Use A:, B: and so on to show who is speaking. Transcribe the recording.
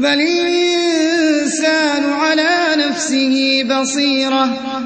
A: بَلِ الْإِنسَانُ عَلَىٰ نَفْسِهِ بَصِيرَةٌ